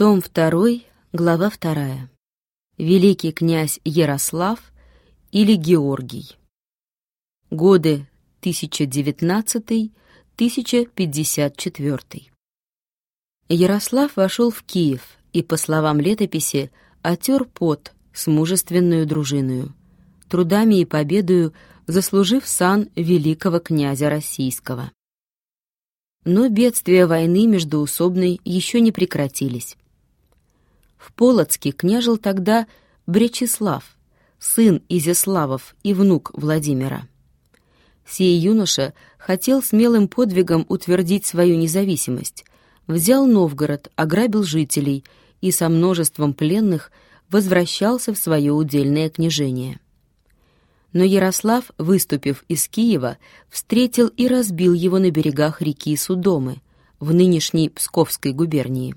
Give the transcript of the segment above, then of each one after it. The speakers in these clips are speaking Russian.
Том 2, глава 2. Великий князь Ярослав или Георгий. Годы 1019-1054. Ярослав вошел в Киев и, по словам летописи, отер пот с мужественную дружиною, трудами и победою заслужив сан великого князя российского. Но бедствия войны междоусобной еще не прекратились. В Полоцке княжил тогда Бречеслав, сын Изяславов и внук Владимира. Сей юноша хотел смелым подвигом утвердить свою независимость, взял Новгород, ограбил жителей и со множеством пленных возвращался в свое удельное княжение. Но Ярослав, выступив из Киева, встретил и разбил его на берегах реки Судомы, в нынешней Псковской губернии.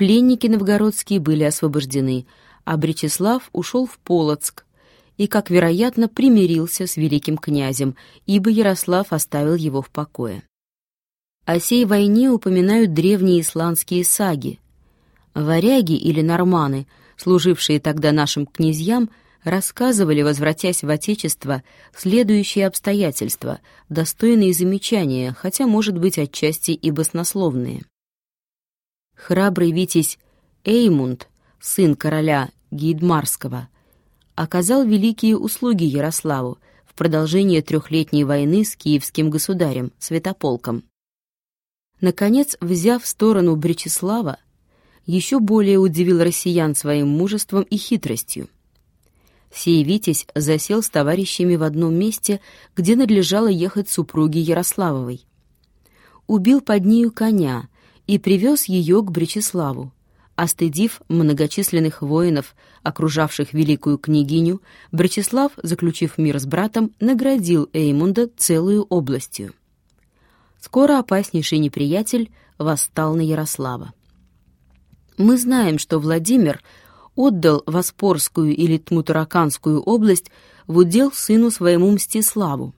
Пленники новгородские были освобождены, а Бречеслав ушел в Полоцк и, как вероятно, примирился с великим князем, ибо Ярослав оставил его в покое. О сей войне упоминают древние исландские саги. Варяги или норманы, служившие тогда нашим князьям, рассказывали, возвратясь в Отечество, следующие обстоятельства, достойные замечания, хотя, может быть, отчасти и баснословные храбрый витязь Эймунд, сын короля Гейдмарского, оказал великие услуги Ярославу в продолжение трехлетней войны с киевским государем, Святополком. Наконец, взяв сторону Бречеслава, еще более удивил россиян своим мужеством и хитростью. Сей Витязь засел с товарищами в одном месте, где надлежало ехать супруге Ярославовой. Убил под нею коня, и привез ее к Бречеславу. Остыдив многочисленных воинов, окружавших великую княгиню, Бречеслав, заключив мир с братом, наградил Эймунда целую областью. Скоро опаснейший неприятель восстал на Ярослава. Мы знаем, что Владимир отдал Воспорскую или Тмутараканскую область в удел сыну своему Мстиславу.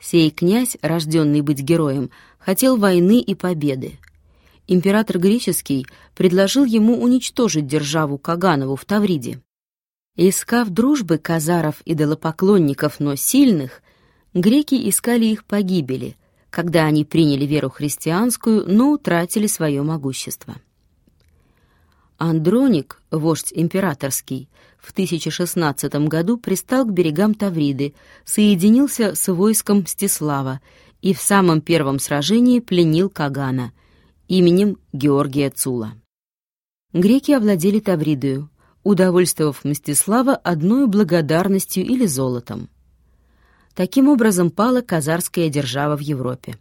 Сей князь, рожденный быть героем, хотел войны и победы император греческий предложил ему уничтожить державу Каганову в Тавриде. Искав дружбы казаров и идолопоклонников, но сильных, греки искали их погибели, когда они приняли веру христианскую, но утратили свое могущество. Андроник, вождь императорский, в 1016 году пристал к берегам Тавриды, соединился с войском Мстислава и в самом первом сражении пленил Кагана — именем Георгия Цула. Греки овладели Тавридою, удовольствовав Мстислава одной благодарностью или золотом. Таким образом пала казарская держава в Европе.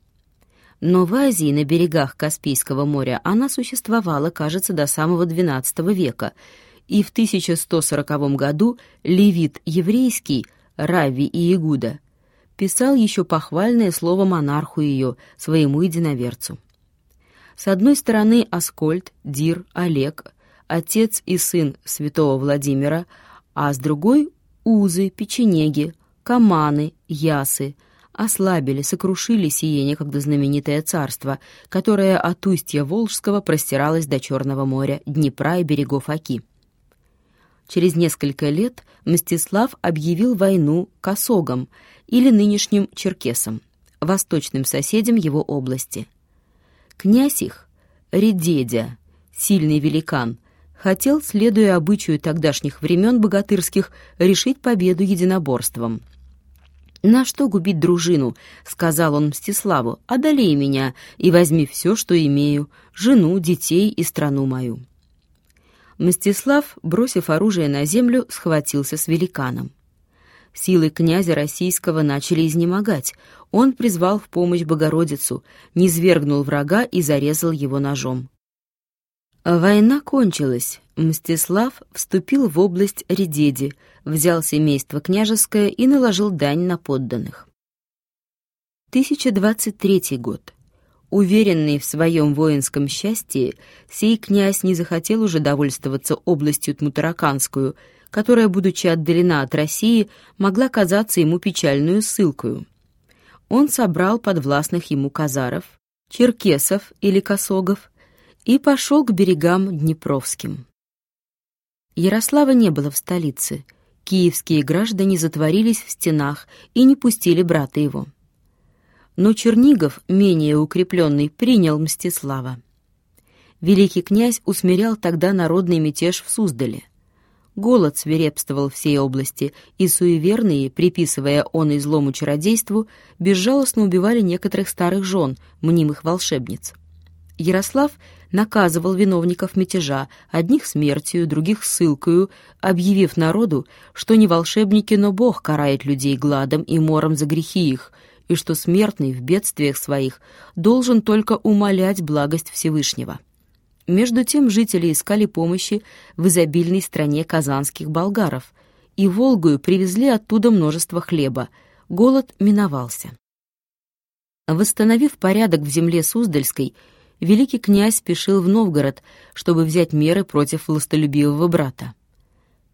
Но в Азии, на берегах Каспийского моря, она существовала, кажется, до самого XII века, и в 1140 году левит еврейский Рави и Игуда писал еще похвальное слово монарху ее, своему единоверцу. С одной стороны Аскольд, Дир, Олег, отец и сын святого Владимира, а с другой — Узы, Печенеги, Каманы, Ясы — ослабили, сокрушили сие некогда знаменитое царство, которое от устья Волжского простиралось до Черного моря, Днепра и берегов Оки. Через несколько лет Мстислав объявил войну косогам или нынешним черкесам, восточным соседям его области. Князь их, Редедя, сильный великан, хотел, следуя обычаю тогдашних времен богатырских, решить победу единоборством. «На что губить дружину?» — сказал он Мстиславу. «Одолей меня и возьми все, что имею, жену, детей и страну мою». Мстислав, бросив оружие на землю, схватился с великаном. Силы князя российского начали изнемогать. Он призвал в помощь Богородицу, низвергнул врага и зарезал его ножом. Война кончилась. Мстислав вступил в область Редеди, взял семейство княжеское и наложил дань на подданных. 1023 год. Уверенный в своем воинском счастье, сей князь не захотел уже довольствоваться областью Тмутараканскую — которая, будучи отдалена от России, могла казаться ему печальную ссылкою. Он собрал подвластных ему казаров, черкесов или косогов, и пошел к берегам Днепровским. Ярослава не было в столице. Киевские граждане затворились в стенах и не пустили брата его. Но Чернигов, менее укрепленный, принял Мстислава. Великий князь усмирял тогда народный мятеж в Суздале. Голод свирепствовал всей области, и суеверные, приписывая он и злому чародейству, безжалостно убивали некоторых старых жен, мнимых волшебниц. Ярослав наказывал виновников мятежа, одних смертью, других ссылкою, объявив народу, что не волшебники, но Бог карает людей гладом и мором за грехи их, и что смертный в бедствиях своих должен только умолять благость Всевышнего. Между тем жители искали помощи в изобильной стране казанских болгаров, и Волгую привезли оттуда множество хлеба. Голод миновался. Восстановив порядок в земле Суздальской, великий князь спешил в Новгород, чтобы взять меры против властолюбивого брата.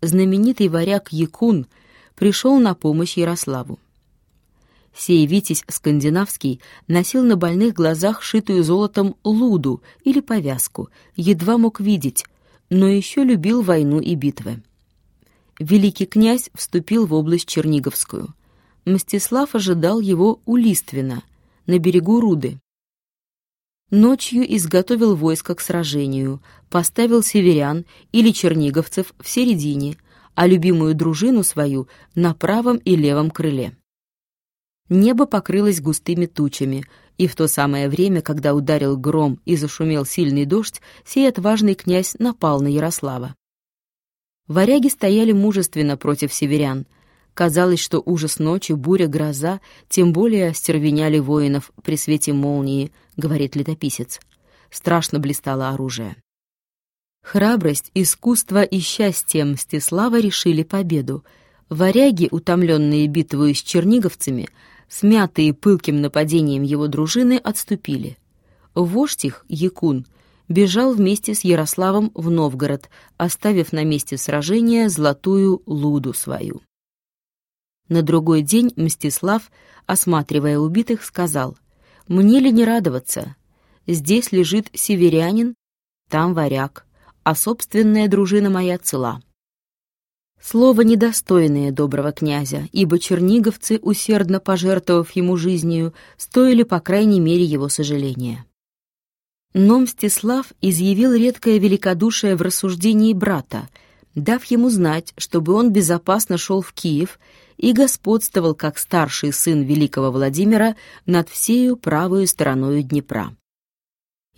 Знаменитый варяг Якун пришел на помощь Ярославу. Сей Витязь скандинавский носил на больных глазах шитую золотом луду или повязку, едва мог видеть, но еще любил войну и битвы. Великий князь вступил в область Черниговскую. Мстислав ожидал его у Листвина, на берегу Руды. Ночью изготовил войско к сражению, поставил северян или черниговцев в середине, а любимую дружину свою на правом и левом крыле. Небо покрылось густыми тучами, и в то самое время, когда ударил гром и зашумел сильный дождь, сей отважный князь напал на Ярослава. Варяги стояли мужественно против северян. Казалось, что ужас ночи, буря, гроза, тем более остервеняли воинов при свете молнии, говорит летописец. Страшно блистало оружие. Храбрость, искусство и счастье Мстислава решили победу. Варяги, утомленные битвой с черниговцами, смятые пылким нападением его дружины, отступили. Вождь их, Якун, бежал вместе с Ярославом в Новгород, оставив на месте сражения золотую луду свою. На другой день Мстислав, осматривая убитых, сказал, «Мне ли не радоваться? Здесь лежит северянин, там варяг, а собственная дружина моя цела». Слово недостойное доброго князя, ибо черниговцы, усердно пожертвовав ему жизнью, стоили по крайней мере его сожаления. Но Мстислав изъявил редкое великодушие в рассуждении брата, дав ему знать, чтобы он безопасно шел в Киев и господствовал как старший сын великого Владимира над всею правую стороною Днепра.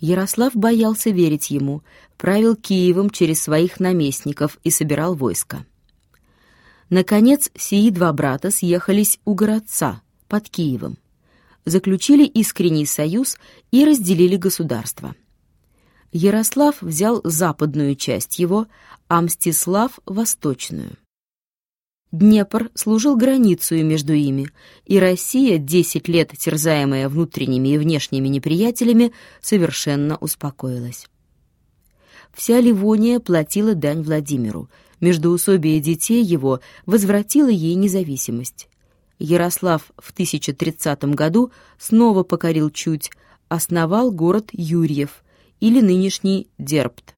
Ярослав боялся верить ему, правил Киевом через своих наместников и собирал войско. Наконец, сии два брата съехались у городца под Киевом, заключили искренний союз и разделили государство. Ярослав взял западную часть его, а Мстислав — восточную. Днепр служил границей между ими, и Россия, десять лет терзаемая внутренними и внешними неприятелями, совершенно успокоилась. Вся Ливония платила дань Владимиру — Междоусобие детей его возвратило ей независимость. Ярослав в 1030 году снова покорил Чуть, основал город Юрьев или нынешний Дербт.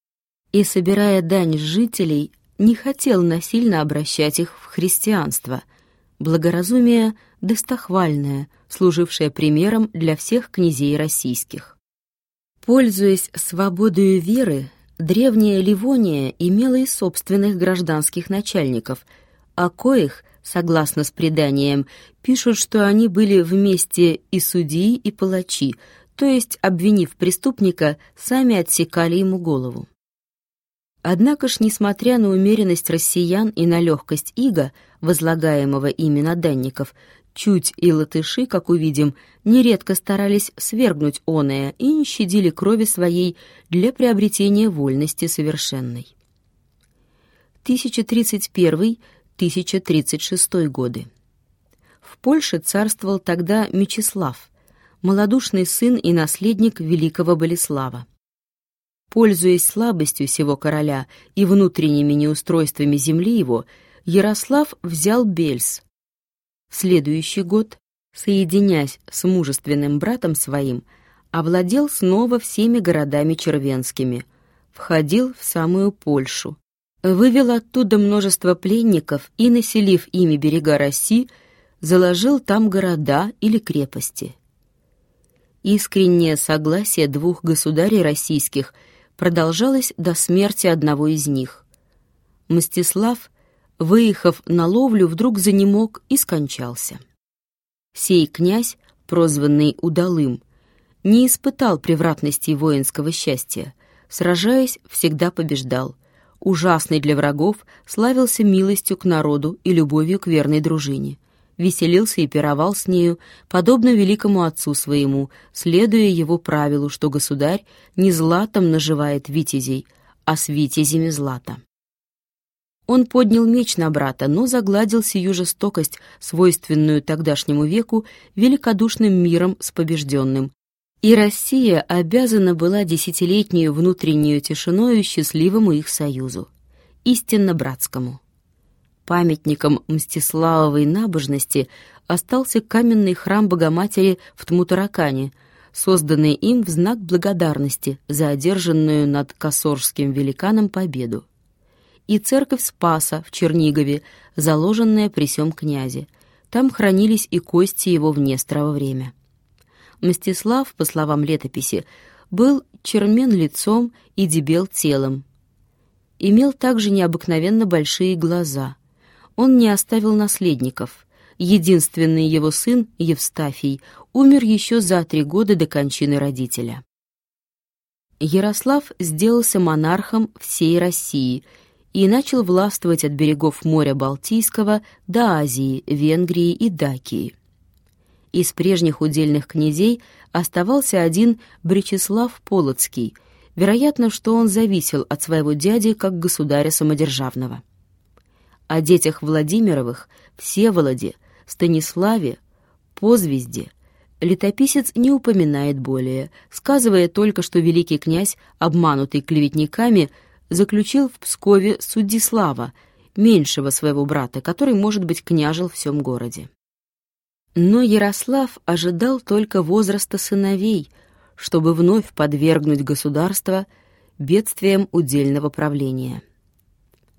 И, собирая дань жителей, не хотел насильно обращать их в христианство. Благоразумие достохвальное, служившее примером для всех князей российских. Пользуясь свободою веры, древняя Ливония имела и собственных гражданских начальников, о коих, согласно с преданием, пишут, что они были вместе и судьи, и палачи, то есть, обвинив преступника, сами отсекали ему голову. Однако ж, несмотря на умеренность россиян и на легкость ига, возлагаемого ими на данников, Чуть и латыши, как увидим, нередко старались свергнуть оное и не щадили крови своей для приобретения вольности совершенной. 1031-1036 годы. В Польше царствовал тогда Мечислав, малодушный сын и наследник великого Болеслава. Пользуясь слабостью сего короля и внутренними неустройствами земли его, Ярослав взял Бельс, следующий год, соединясь с мужественным братом своим, овладел снова всеми городами червенскими, входил в самую Польшу, вывел оттуда множество пленников и, населив ими берега России, заложил там города или крепости. Искреннее согласие двух государей российских продолжалось до смерти одного из них. Мстислав, выехав на ловлю, вдруг занемог и скончался. Сей князь, прозванный Удалым, не испытал превратности воинского счастья, сражаясь, всегда побеждал. Ужасный для врагов, славился милостью к народу и любовью к верной дружине. Веселился и пировал с нею, подобно великому отцу своему, следуя его правилу, что государь не златом наживает витязей, а с витязями злата. Он поднял меч на брата, но загладил сию жестокость, свойственную тогдашнему веку, великодушным миром с побежденным, и Россия обязана была десятилетнюю внутреннюю тишиною счастливому их союзу, истинно братскому. Памятником Мстиславовой набожности остался каменный храм Богоматери в Тмутаракане, созданный им в знак благодарности за одержанную над Косорским великаном победу. И церковь Спаса в Чернигове, заложенная при сём князе. Там хранились и кости его в Нестрово время. Мстислав, по словам летописи, был чермен лицом и дебел телом. Имел также необыкновенно большие глаза. Он не оставил наследников. Единственный его сын, Евстафий, умер еще за три года до кончины родителя. Ярослав сделался монархом всей России и начал властвовать от берегов моря Балтийского до Азии, Венгрии и Дакии. Из прежних удельных князей оставался один Бречеслав Полоцкий, вероятно, что он зависел от своего дяди как государя самодержавного. О детях Владимировых, Всеволоде, Станиславе, Позвезде летописец не упоминает более, сказывая только, что великий князь, обманутый клеветниками, заключил в Пскове Судислава, меньшего своего брата, который, может быть, княжил в всем городе. Но Ярослав ожидал только возраста сыновей, чтобы вновь подвергнуть государство бедствиям удельного правления.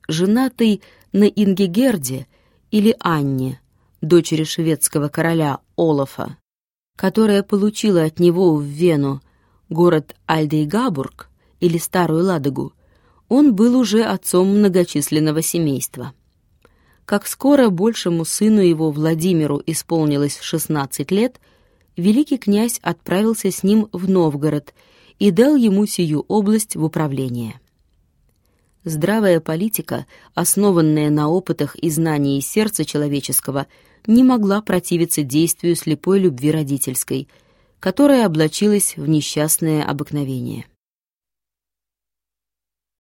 Женатый на Ингегерде или Анне, дочери шведского короля Олафа, которая получила от него в Вену город Альдейгабург или Старую Ладогу, он был уже отцом многочисленного семейства. Как скоро большему сыну его Владимиру исполнилось 16 лет, великий князь отправился с ним в Новгород и дал ему сию область в управление. Здравая политика, основанная на опытах и знании сердца человеческого, не могла противиться действию слепой любви родительской, которая облачилась в несчастное обыкновение.